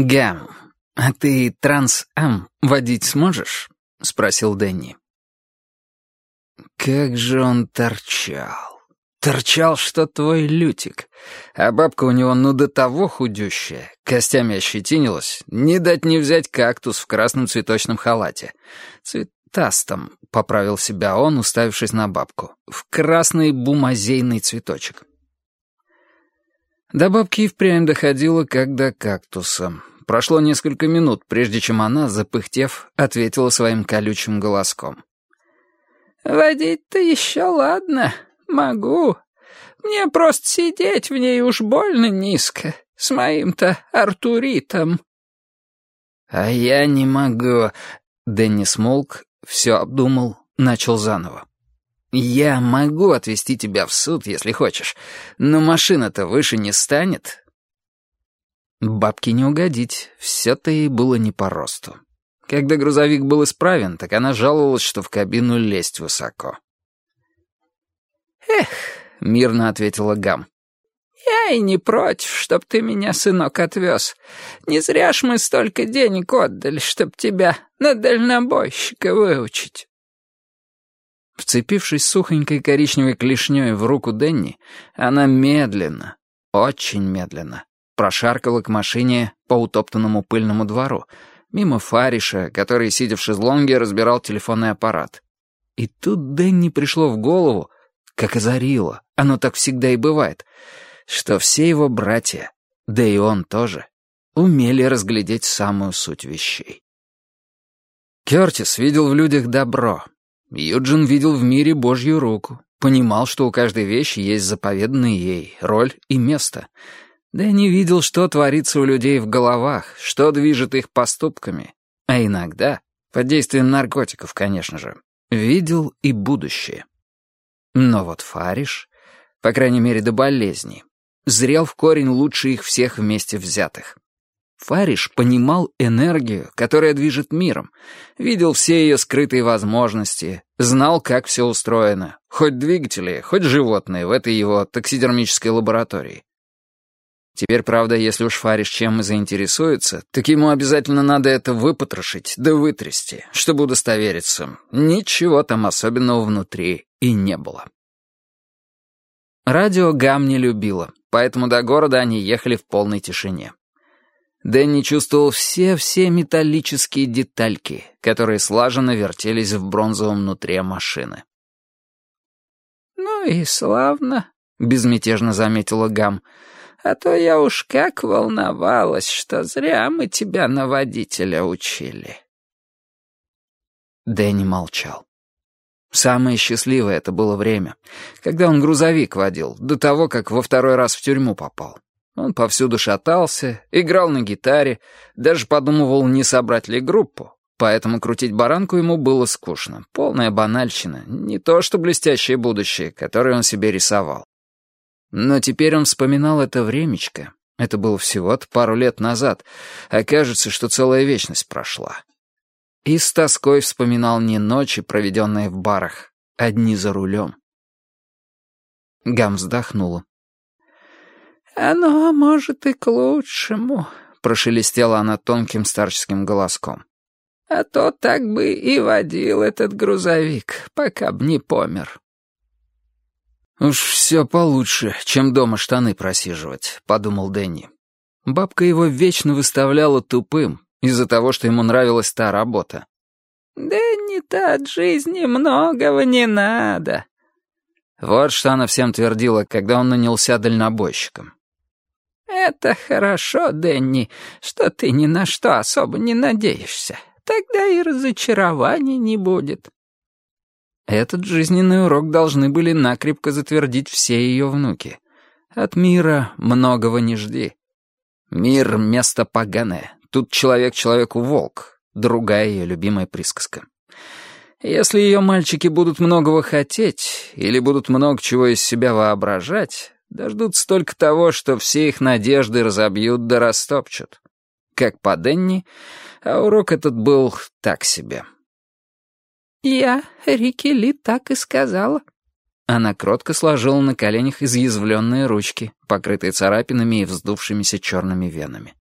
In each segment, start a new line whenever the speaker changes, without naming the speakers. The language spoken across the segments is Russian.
«Гам, а ты Транс-Ам водить сможешь?» — спросил Дэнни. Как же он торчал. Торчал, что твой лютик. А бабка у него ну до того худющая, костями ощетинилась, не дать не взять кактус в красном цветочном халате. Цветастом, поправил себя он, уставившись на бабку. В красный бумазейный цветочек. До бабки и впрямь доходило, как до кактуса. Прошло несколько минут, прежде чем она, запыхтев, ответила своим колючим голоском.
«Водить-то еще ладно, могу. Мне просто сидеть в ней уж больно низко, с моим-то Артуритом».
«А я не могу...» Дэнни смолк, все обдумал, начал заново. «Я могу отвезти тебя в суд, если хочешь, но машина-то выше не станет». Бабке не угодить, все-то ей было не по росту. Когда грузовик был исправен, так она жаловалась, что в кабину лезть высоко.
«Эх», —
мирно ответила Гам, —
«я и не против, чтоб ты меня, сынок, отвез. Не зря ж мы столько денег отдали, чтоб тебя на дальнобойщика выучить».
Вцепившись сухонькой коричневой клешней в руку Денни, она медленно, очень медленно, прошаркала к машине по утоптанному пыльному двору, мимо Фариша, который, сидя в шезлонге, разбирал телефонный аппарат. И тут Дэнни пришло в голову, как озарило, оно так всегда и бывает, что все его братья, да и он тоже, умели разглядеть самую суть вещей. Кертис видел в людях добро, Юджин видел в мире Божью руку, понимал, что у каждой вещи есть заповеданная ей роль и место. Да и не видел, что творится у людей в головах, что движет их поступками. А иногда, под действием наркотиков, конечно же, видел и будущее. Но вот Фариш, по крайней мере до болезни, зрел в корень лучше их всех вместе взятых. Фариш понимал энергию, которая движет миром, видел все ее скрытые возможности, знал, как все устроено, хоть двигатели, хоть животные в этой его таксидермической лаборатории. Теперь, правда, если уж Фариш чем и заинтересуется, так ему обязательно надо это выпотрошить да вытрясти, чтобы удостовериться. Ничего там особенного внутри и не было. Радио Гам не любила, поэтому до города они ехали в полной тишине. Дэнни чувствовал все-все металлические детальки, которые слаженно вертелись в бронзовом нутре машины.
«Ну и славно», — безмятежно заметила Гам, «а то я уж как волновалась, что зря мы тебя на водителя учили».
Дэнни молчал. Самое счастливое это было время, когда он грузовик водил, до того, как во второй раз в тюрьму попал. Он повсюду шатался, играл на гитаре, даже подумывал, не собрать ли группу. Поэтому крутить баранку ему было скучно. Полная банальщина, не то что блестящее будущее, которое он себе рисовал. Но теперь он вспоминал это времечко. Это было всего-то пару лет назад, а кажется, что целая вечность прошла. И с тоской вспоминал не ночи, проведенные в барах, а дни за рулем. Гам вздохнула.
«Оно, может, и к лучшему», —
прошелестела она тонким старческим голоском.
«А то так бы и водил этот грузовик, пока б не помер».
«Уж все получше, чем дома штаны просиживать», — подумал Дэнни. Бабка его вечно выставляла тупым из-за того, что ему нравилась та работа.
«Дэнни-то от жизни многого не надо».
Вот что она всем твердила, когда он нанялся дальнобойщиком.
«Это хорошо, Дэнни, что ты ни на что особо не надеешься. Тогда и разочарований не будет».
Этот жизненный урок должны были накрепко затвердить все ее внуки. От мира многого не жди. Мир — место поганое. Тут человек человеку волк. Другая ее любимая присказка. Если ее мальчики будут многого хотеть или будут много чего из себя воображать, Дождутся только того, что все их надежды разобьют да растопчут. Как по Денни, а урок этот был так себе.
«Я, Рики Ли, так и сказала».
Она кротко сложила на коленях изъязвленные ручки, покрытые царапинами и вздувшимися черными венами.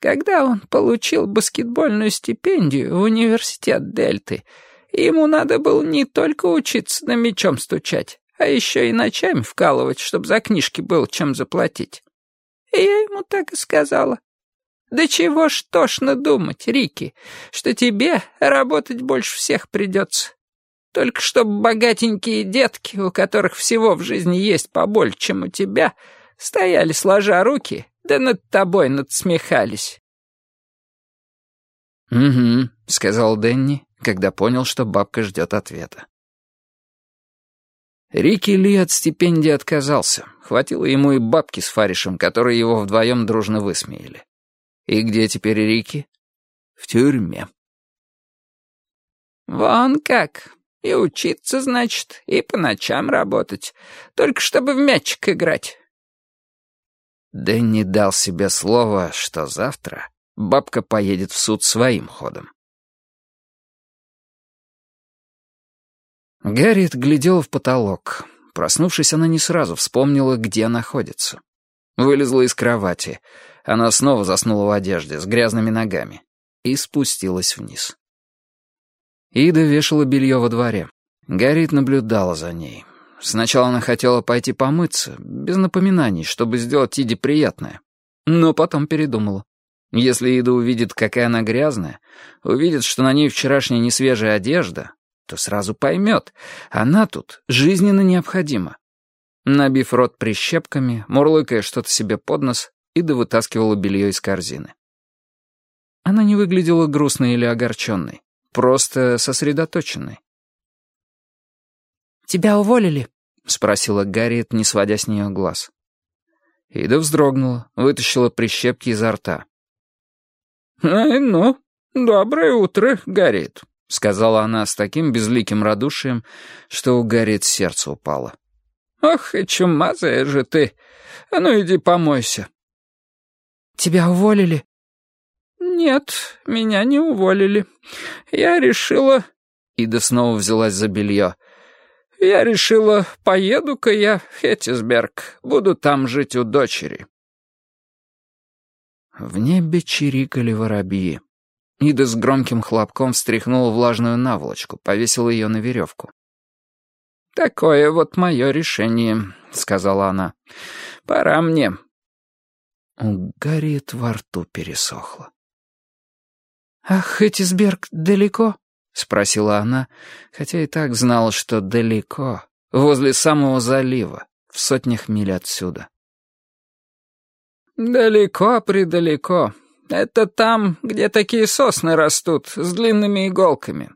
Когда он получил баскетбольную стипендию в университет Дельты, ему надо было не только учиться на мечом стучать, а еще и ночами вкалывать, чтобы за книжки было чем заплатить. И я ему так и сказала. «Да чего ж тошно думать, Рики, что тебе работать больше всех придется. Только чтобы богатенькие детки, у которых всего в жизни есть побольше, чем у тебя, стояли сложа руки, да над тобой надсмехались».
«Угу», — сказал Дэнни, когда понял, что бабка ждет ответа. Рики Ли от стипендии отказался. Хватило ему и бабки с Фаришем, которые его вдвоем дружно высмеяли. И где теперь Рики? В тюрьме.
«Вон как. И учиться, значит, и по ночам работать. Только чтобы в мячик играть».
Дэнни дал себе слово, что завтра бабка поедет в суд своим ходом. Гарриет глядела в потолок. Проснувшись, она не сразу вспомнила, где находится. Вылезла из кровати. Она снова заснула в одежде, с грязными ногами. И спустилась вниз. Ида вешала белье во дворе. Гарриет наблюдала за ней. Сначала она хотела пойти помыться, без напоминаний, чтобы сделать Иде приятное. Но потом передумала. Если Ида увидит, какая она грязная, увидит, что на ней вчерашняя несвежая одежда, то сразу поймет, она тут жизненно необходима. Набив рот прищепками, мурлыкая что-то себе под нос, Ида вытаскивала белье из корзины. Она не выглядела грустной или огорченной, просто сосредоточенной.
«Тебя уволили?»
— спросила Гарриет, не сводя с нее глаз. Ида вздрогнула, вытащила прищепки изо рта.
«Ай, ну, доброе утро, Гарриет», — сказала она с таким безликим радушием, что у Гарриет сердце упало. «Ох, и чумазая же ты! А ну иди помойся!» «Тебя уволили?» «Нет, меня не уволили. Я решила...» Ида снова взялась за белье. «Я решила, поеду-ка я в Хеттисберг, буду там жить у дочери».
В небе чирикали воробьи. Ида с громким хлопком встряхнула влажную наволочку, повесила ее на веревку.
«Такое вот мое решение», — сказала она. «Пора мне».
У Гарриет во рту пересохло.
«Ах, Этисберг далеко?»
— спросила она, хотя и так знала, что далеко, возле самого залива, в сотнях миль отсюда.
«Далеко-предалеко», это там, где такие сосны растут, с длинными иголками.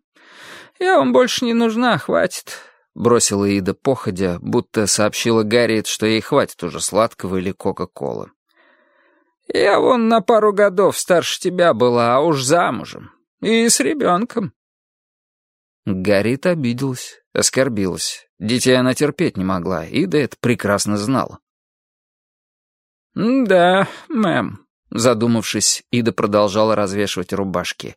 Я вам больше не нужна, хватит», — бросила Ида походя, будто сообщила Гарриет, что ей хватит уже сладкого или Кока-Колы. «Я вон на пару годов старше тебя была, а уж замужем. И с ребенком».
Гарриет обиделась, оскорбилась. Детей она терпеть не могла, Ида это прекрасно знала.
«Да, мэм»,
Задумавшись, Ида продолжала развешивать рубашки.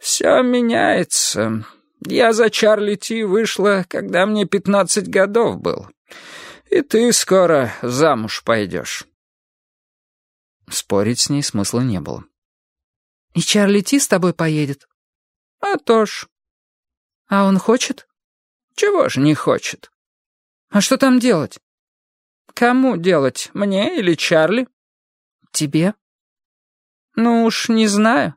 «Все меняется. Я за Чарли Ти вышла, когда мне пятнадцать годов был. И ты скоро замуж пойдешь».
Спорить с ней смысла не было.
«И Чарли Ти с тобой поедет?» «А то ж». «А он хочет?» «Чего ж не хочет?» «А что там делать?» «Кому делать, мне или Чарли?» «Тебе?» «Ну уж не знаю.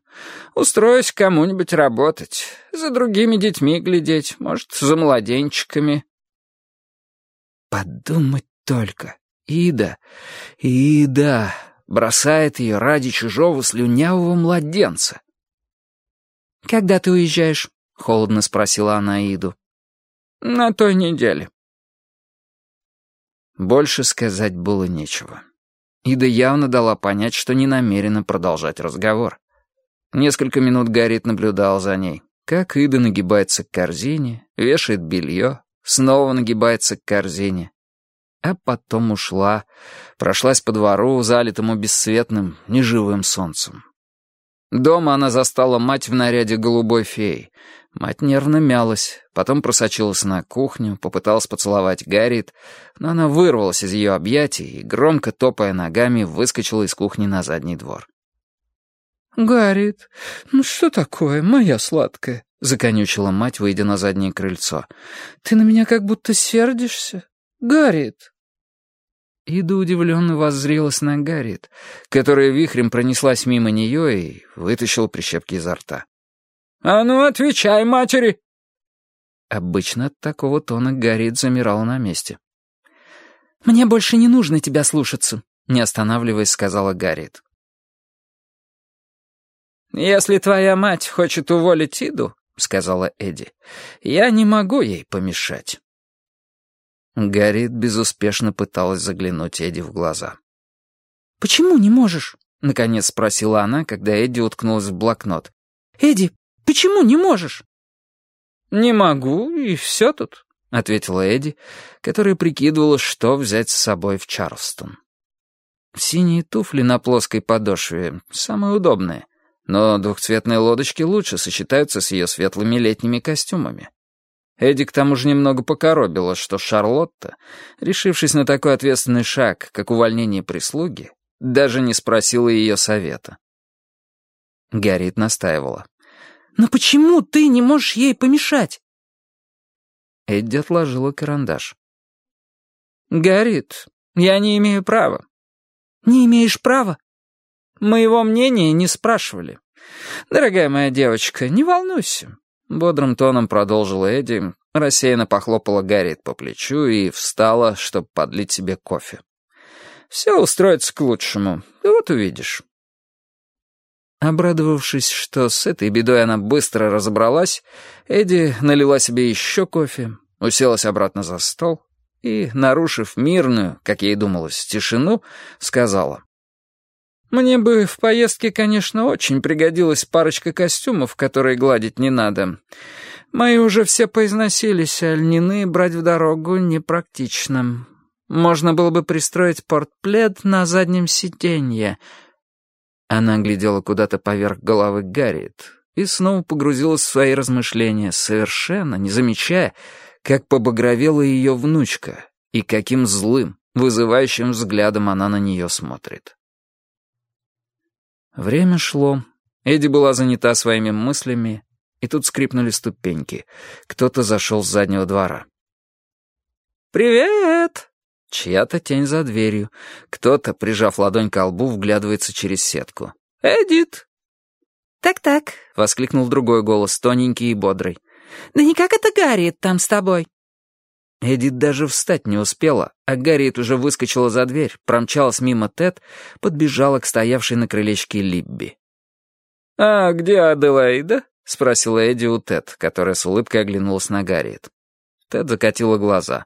Устроюсь кому-нибудь работать. За другими детьми глядеть, может, за младенчиками».
Подумать только. Ида, Ида бросает ее ради чужого слюнявого младенца.
«Когда ты уезжаешь?» — холодно спросила она Иду. «На той неделе».
Больше сказать было нечего. Ида явно дала понять, что не намерена продолжать разговор. Несколько минут Гаррит наблюдал за ней, как Ида нагибается к корзине, вешает белье, снова нагибается к корзине. А потом ушла, прошлась по двору, залитому бесцветным, неживым солнцем. Дома она застала мать в наряде голубой феи. Мать нервно мялась, потом просочилась на кухню, попыталась поцеловать Гарриет, но она вырвалась из ее объятий и, громко топая ногами, выскочила из кухни на задний двор.
«Гарриет, ну что такое, моя сладкая?» — законючила мать, выйдя на заднее крыльцо. «Ты на меня как будто сердишься? Гарриет!» Ида удивленно воззрелась на Гарриет, которая вихрем пронеслась мимо нее и вытащила прищепки изо рта. «А ну, отвечай, матери!» Обычно от такого тона Гарриет замирала на месте. «Мне больше не нужно тебя слушаться», — не останавливаясь, сказала Гарриет. «Если твоя мать хочет уволить Иду, — сказала Эдди, — я не могу ей помешать». Гарриет безуспешно пыталась заглянуть Эдди в глаза. «Почему не можешь?» — наконец спросила она, когда Эдди уткнулась в блокнот. «Эдди, почему не можешь?» «Не могу, и все тут», — ответила Эдди, которая прикидывала, что взять с собой в Чарльстон. Синие туфли на плоской подошве — самые удобные, но двухцветные лодочки лучше сочетаются с ее светлыми летними костюмами. Эдди к тому же немного покоробила, что Шарлотта, решившись на такой ответственный шаг, как увольнение прислуги, даже не спросила ее совета. Гарриет настаивала. «Но почему ты не можешь ей помешать?» Эдди отложила карандаш. «Гарриет, я не имею права». «Не имеешь права?» «Моего мнения не спрашивали. Дорогая моя девочка, не волнуйся. Бодрым тоном продолжила Эдди, рассеянно похлопала Гарриет по плечу и встала, чтобы подлить себе кофе. «Все устроится к лучшему, вот увидишь». Обрадовавшись, что с этой бедой она быстро разобралась, Эдди налила себе еще кофе, уселась обратно за стол и, нарушив мирную, как ей думалось, тишину, сказала. Мне бы в поездке, конечно, очень пригодилась парочка костюмов, которые гладить не надо. Мои уже все поизносились, а льняные брать в дорогу непрактично. Можно было бы пристроить портплед на заднем сиденье. Она глядела куда-то поверх головы Гарриет и снова погрузилась в свои размышления, совершенно не замечая, как побагровела ее внучка и каким злым, вызывающим взглядом она на нее смотрит. Время шло. Эдди была занята своими мыслями, и тут скрипнули ступеньки. Кто-то зашел с заднего двора. «Привет!» Чья-то тень за дверью. Кто-то, прижав ладонь к лбу, вглядывается через сетку. «Эдит!»
«Так-так», —
воскликнул другой голос, тоненький и бодрый.
«Да никак это Гарриет там с тобой?»
Эдит даже встать не успела, а Гарриет уже выскочила за дверь, промчалась мимо Тед, подбежала к стоявшей на крылечке Либби. «А где Аделаида?» — спросила Эдди у Тед, которая с улыбкой оглянулась на Гарриет. Тед закатила глаза.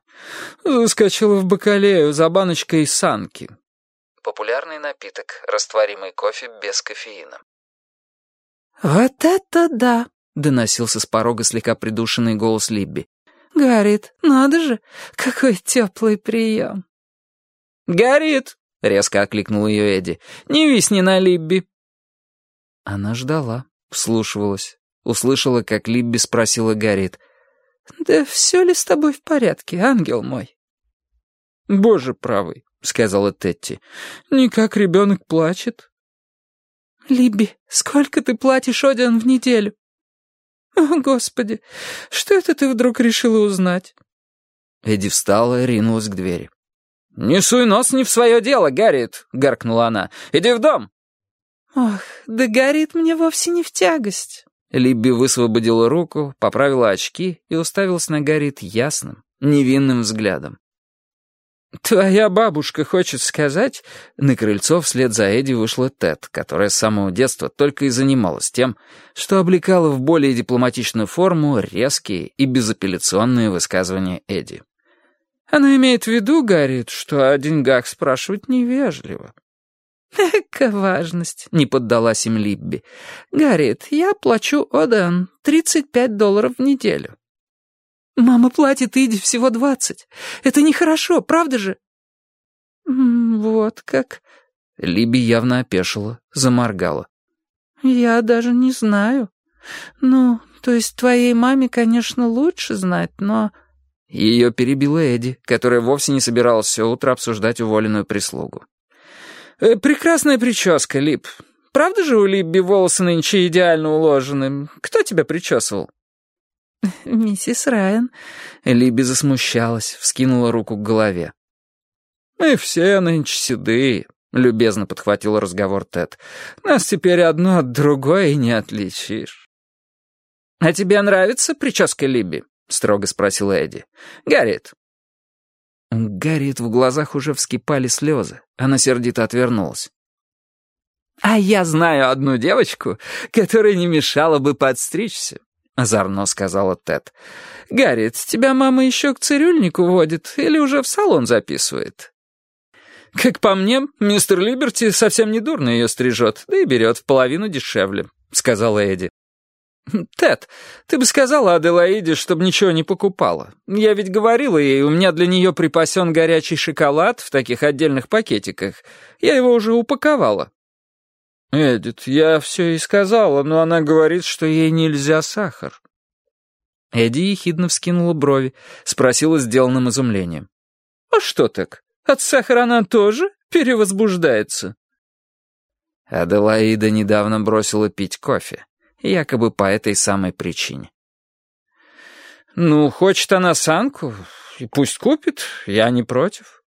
«Заскочила в бакалею за баночкой санки». Популярный напиток, растворимый кофе без кофеина.
«Вот это да!»
— доносился с порога слегка придушенный голос Либби.
«Гарит, надо же, какой теплый прием!»
«Гарит!» — резко окликнул ее Эдди. «Не висни на Либби!» Она ждала, вслушивалась. Услышала, как Либби спросила Гарит.
«Да все ли с тобой в порядке, ангел мой?»
«Боже правый», — сказала Тетти. «Не как ребенок плачет».
«Либби, сколько ты платишь Одиан в неделю?» «О, Господи, что это ты вдруг решила узнать?»
Эдди встала и ринулась к двери. «Не суй нос не в свое дело, Гарриет!» — гаркнула она. «Иди в дом!»
«Ох, да Гарриет мне вовсе не в тягость!»
Либби высвободила руку, поправила очки и уставилась на Гарриет ясным, невинным взглядом. «Твоя бабушка хочет сказать...» На крыльцо вслед за Эдди вышла Тед, которая с самого детства только и занималась тем, что облекала в более дипломатичную форму резкие и безапелляционные высказывания Эдди. Она имеет в виду, Гарриет, что о деньгах спрашивать невежливо.
«Эка важность», — не поддалась им Либби. «Гарриет, я плачу Одан 35 долларов в неделю. «Мама платит Иди всего двадцать. Это нехорошо, правда же?» «Вот как...»
Либи явно опешила, заморгала.
«Я даже не знаю. Ну, то есть твоей маме, конечно, лучше знать, но...»
Ее перебила Эдди, которая вовсе не собиралась все утро обсуждать уволенную прислугу. «Э, «Прекрасная прическа, Лип.
правда же у Либби волосы нынче идеально уложены? Кто тебя причесывал?»
«Миссис Райан».
Либби засмущалась, вскинула руку к голове.
«Мы все нынче седые», — любезно подхватил разговор Тед. «Нас теперь одно от другой и не отличишь». «А тебе нравится прическа Либби?» — строго спросил Эдди. «Гарриет».
Гарриет в глазах уже вскипали слезы. Она сердито отвернулась.
«А я знаю одну девочку, которой не мешало бы подстричься», — озорно сказала Тед. «Гарриет, тебя мама еще к цирюльнику водит или уже в салон записывает?» «Как по мне, мистер Либерти совсем недурно ее стрижет, да и берет в половину дешевле», — сказала Эдди. «Тед, ты бы сказала Аделаиде, чтобы ничего не покупала. Я ведь говорила ей, у меня для нее припасен горячий шоколад в таких отдельных пакетиках. Я его уже упаковала». «Эдит, я все и сказала, но она говорит, что ей нельзя сахар».
Эдди ехидно вскинула брови, спросила сделанным изумлением.
«А что так? От сахара она тоже перевозбуждается?»
Аделаида недавно бросила пить кофе, якобы по этой самой причине.
«Ну, хочет она санку, и пусть купит, я не против».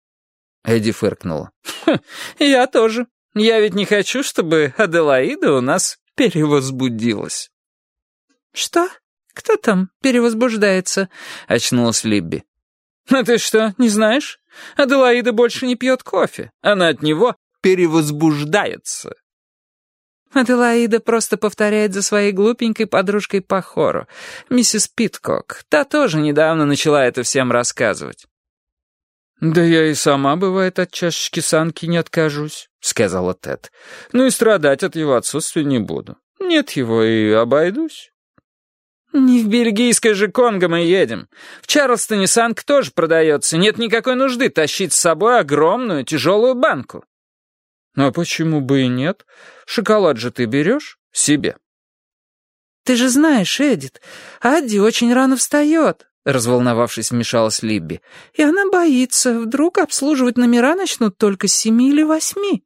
Эдди фыркнула.
«Я тоже. Я ведь не хочу, чтобы Аделаида у нас перевозбудилась».
«Что? Кто там перевозбуждается?» — очнулась Либби.
«А ты что, не знаешь? Аделаида больше не пьет кофе. Она от него перевозбуждается».
Аделаида просто повторяет за своей глупенькой подружкой по хору, миссис Питкок. Та тоже недавно начала это всем рассказывать.
«Да я и сама, бывает, от чашечки санки не откажусь», — сказала Тед. «Ну и страдать от его отсутствия не буду. Нет его и обойдусь». «Не в бельгийское же Конго мы едем. В Чарльстоне санк тоже продается. Нет никакой нужды тащить с собой огромную тяжелую банку». «А почему бы и нет? Шоколад же ты берешь себе».
«Ты же знаешь, Эдит, Адди очень рано встает», — разволновавшись, вмешалась Либби. «И она боится, вдруг обслуживать номера начнут только с семи или восьми».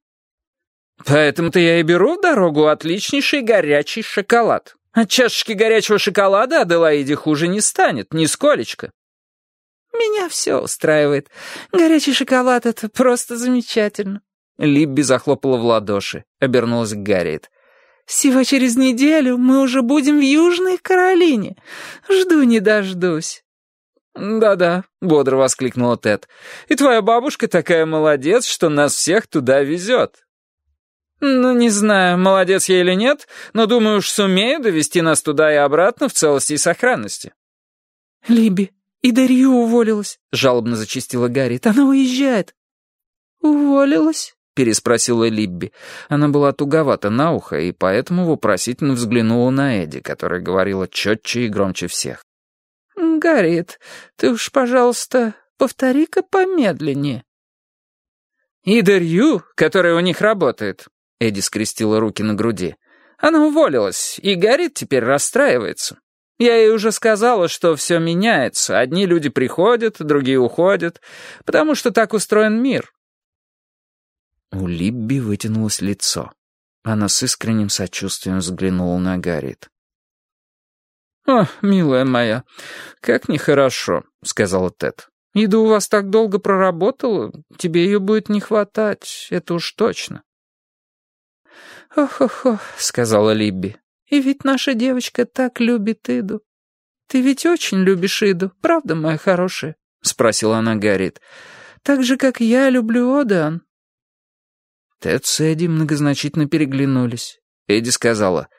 «Поэтому-то я и беру в дорогу отличнейший горячий шоколад. От чашечки горячего шоколада Аделаиде хуже не станет, нисколечко».
«Меня все устраивает. Горячий шоколад — это просто замечательно».
Либби захлопала в ладоши, обернулась к Гарриет.
«Всего через неделю мы уже будем в Южной Каролине. Жду не дождусь».
«Да-да», — бодро воскликнула Тед. «И твоя бабушка такая молодец, что нас всех туда везет». «Ну, не знаю, молодец я или нет, но думаю уж сумею довести нас туда и обратно в целости и сохранности».
«Либи, и Дарью уволилась», — жалобно зачистила Гарриет. «Она уезжает». «Уволилась?»
Переспросила Либби. Она была туговата на ухо и поэтому вопросительно взглянула на Эдди, которая говорила четче и громче всех.
«Гарриет, ты уж, пожалуйста, повтори-ка помедленнее».
«Ида Рью, которая у них работает», — Эдди скрестила руки на груди. «Она уволилась, и Гарриет теперь расстраивается. Я ей уже сказала, что все меняется. Одни люди приходят, другие уходят, потому что так устроен мир.
У Либби вытянулось лицо. Она с искренним сочувствием взглянула на Гарриет.
«О, милая моя, как нехорошо», — сказала Тед. «Еда у вас так долго проработала, тебе ее будет не хватать, это уж точно».
«Ох-ох-ох», — сказала Либби, — «и ведь наша девочка так любит Иду. Ты ведь очень любишь Иду, правда, моя хорошая?» — спросила она Гарриет. «Так же, как я люблю Одан».
Тед с Эдди многозначительно переглянулись. Эдди сказала,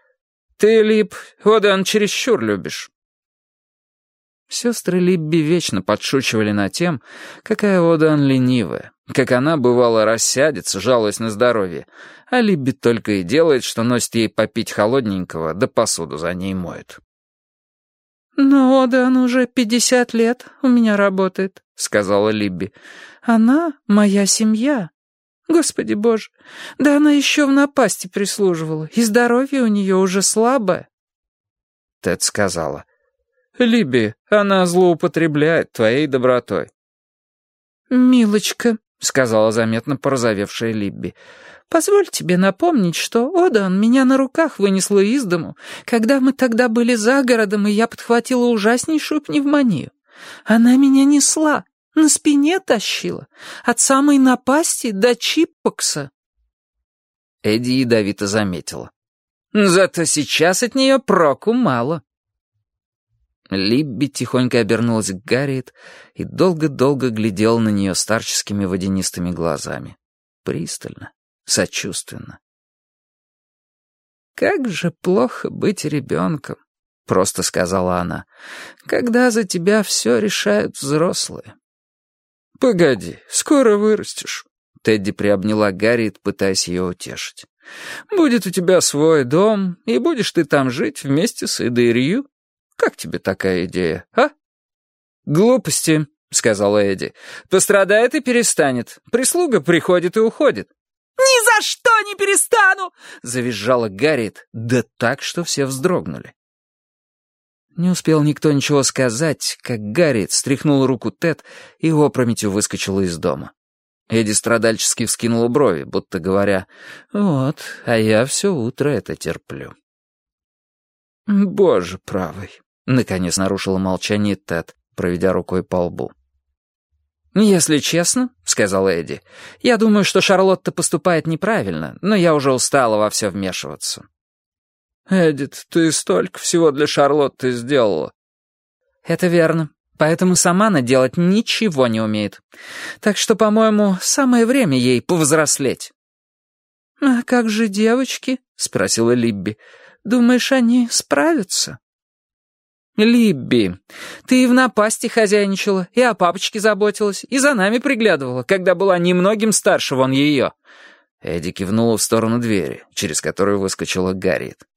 «Ты, Лип, Одан чересчур любишь».
Сестры Либби вечно подшучивали над тем, какая Одан ленивая, как она, бывало, рассядется, жалуясь на здоровье, а Либби только и делает, что носит ей попить холодненького, да посуду за ней моет.
«Но Одан уже пятьдесят лет у меня работает», — сказала Либби. «Она моя семья». Господи боже, да она еще в напасти прислуживала, и здоровье у нее уже слабое.
Тед сказала.
«Либи, она злоупотребляет твоей добротой».
«Милочка», —
сказала заметно порозовевшая Либби,
Позволь тебе напомнить, что Одан меня на руках вынесла из дому, когда мы тогда были за городом, и я подхватила ужаснейшую пневмонию. Она меня несла, на спине тащила, от самой напасти до чиппокса».
Эдди ядовито заметила.
«Зато сейчас от нее проку мало».
Либби тихонько обернулась к Гарриет и долго-долго глядел на нее старческими водянистыми глазами. Пристально, сочувственно.
«Как же плохо быть ребенком», — просто сказала она, «когда за тебя все решают взрослые».
«Погоди, скоро вырастешь», — Тедди приобняла Гарриет, пытаясь ее утешить. «Будет у тебя свой дом, и будешь ты там жить вместе с Эдой Как тебе такая идея, а?»
«Глупости», — сказала Эдди. «Пострадает и перестанет. Прислуга приходит и уходит».
«Ни за что не перестану!»
— завизжала Гарриет, да так, что все вздрогнули. Не успел никто ничего сказать, как Гарриет стряхнула руку Тед и опрометью выскочила из дома. Эдди страдальчески вскинула брови, будто говоря, «Вот, а я все утро это терплю». «Боже правый!» — наконец нарушила молчание Тед, проведя рукой по лбу.
«Если честно», — сказал Эдди, — «я думаю, что Шарлотта поступает неправильно, но я уже устала во все вмешиваться».
«Эдит, ты столько всего для Шарлотты сделала».
«Это верно. Поэтому сама она делать ничего не умеет. Так что, по-моему, самое время ей повзрослеть».
«А как же девочки?» — спросила Либби. «Думаешь, они справятся?»
«Либби, ты и в напасти хозяйничала, и о папочке заботилась, и за нами приглядывала, когда была немногим старше вон ее».
Эдди кивнула в сторону двери, через которую выскочила Гарриет.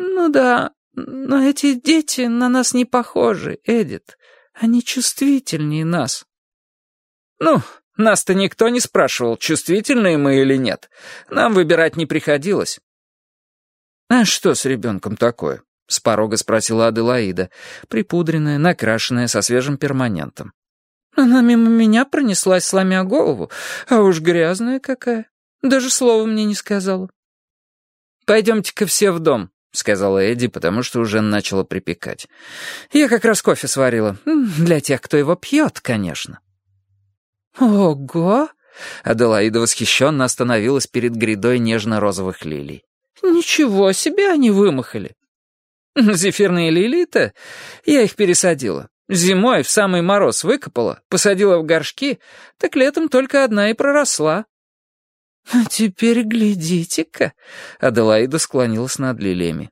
«Ну да, но эти дети на нас не похожи, Эдит. Они чувствительнее нас».
«Ну, нас-то никто не спрашивал, чувствительные мы или нет. Нам выбирать не приходилось».
«А что с ребенком такое?» — с порога спросила Аделаида, припудренная, накрашенная, со свежим перманентом.
«Она мимо меня пронеслась, сломя голову, а уж грязная какая. Даже слова мне не сказала».
«Пойдемте-ка все в дом», — сказала Эдди, потому что уже начала припекать. «Я как раз кофе сварила. Для тех, кто его пьет, конечно».
«Ого!»
— Аделаида восхищенно остановилась перед грядой нежно-розовых лилий.
«Ничего себе они вымахали!»
«Зефирные лилии-то? Я их пересадила. Зимой в самый мороз выкопала, посадила в горшки, так летом только одна и проросла.
«А теперь глядите-ка», —
Аделаида склонилась над лилиями.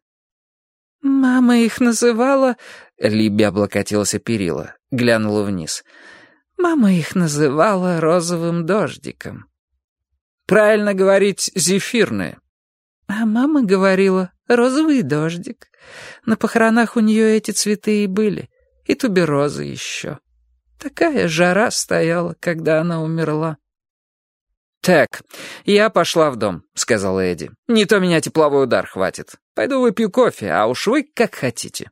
«Мама их называла...»
Либи облокотилась о перила, глянула вниз.
«Мама их называла розовым дождиком».
«Правильно говорить зефирные».
А мама говорила «розовый дождик». На похоронах у нее эти цветы и были, и туберозы еще. Такая жара стояла, когда она умерла.
«Так, я пошла в дом», — сказала Эдди. «Не то меня тепловой удар хватит. Пойду выпью кофе, а уж вы как хотите».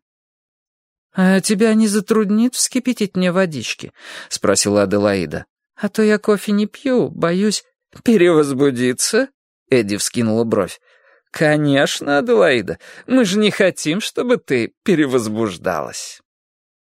«А тебя не затруднит вскипятить мне водички?» — спросила Аделаида. «А то я кофе не пью, боюсь...»
«Перевозбудиться?» — Эдди вскинула бровь. «Конечно, Аделаида, мы же не хотим, чтобы ты перевозбуждалась».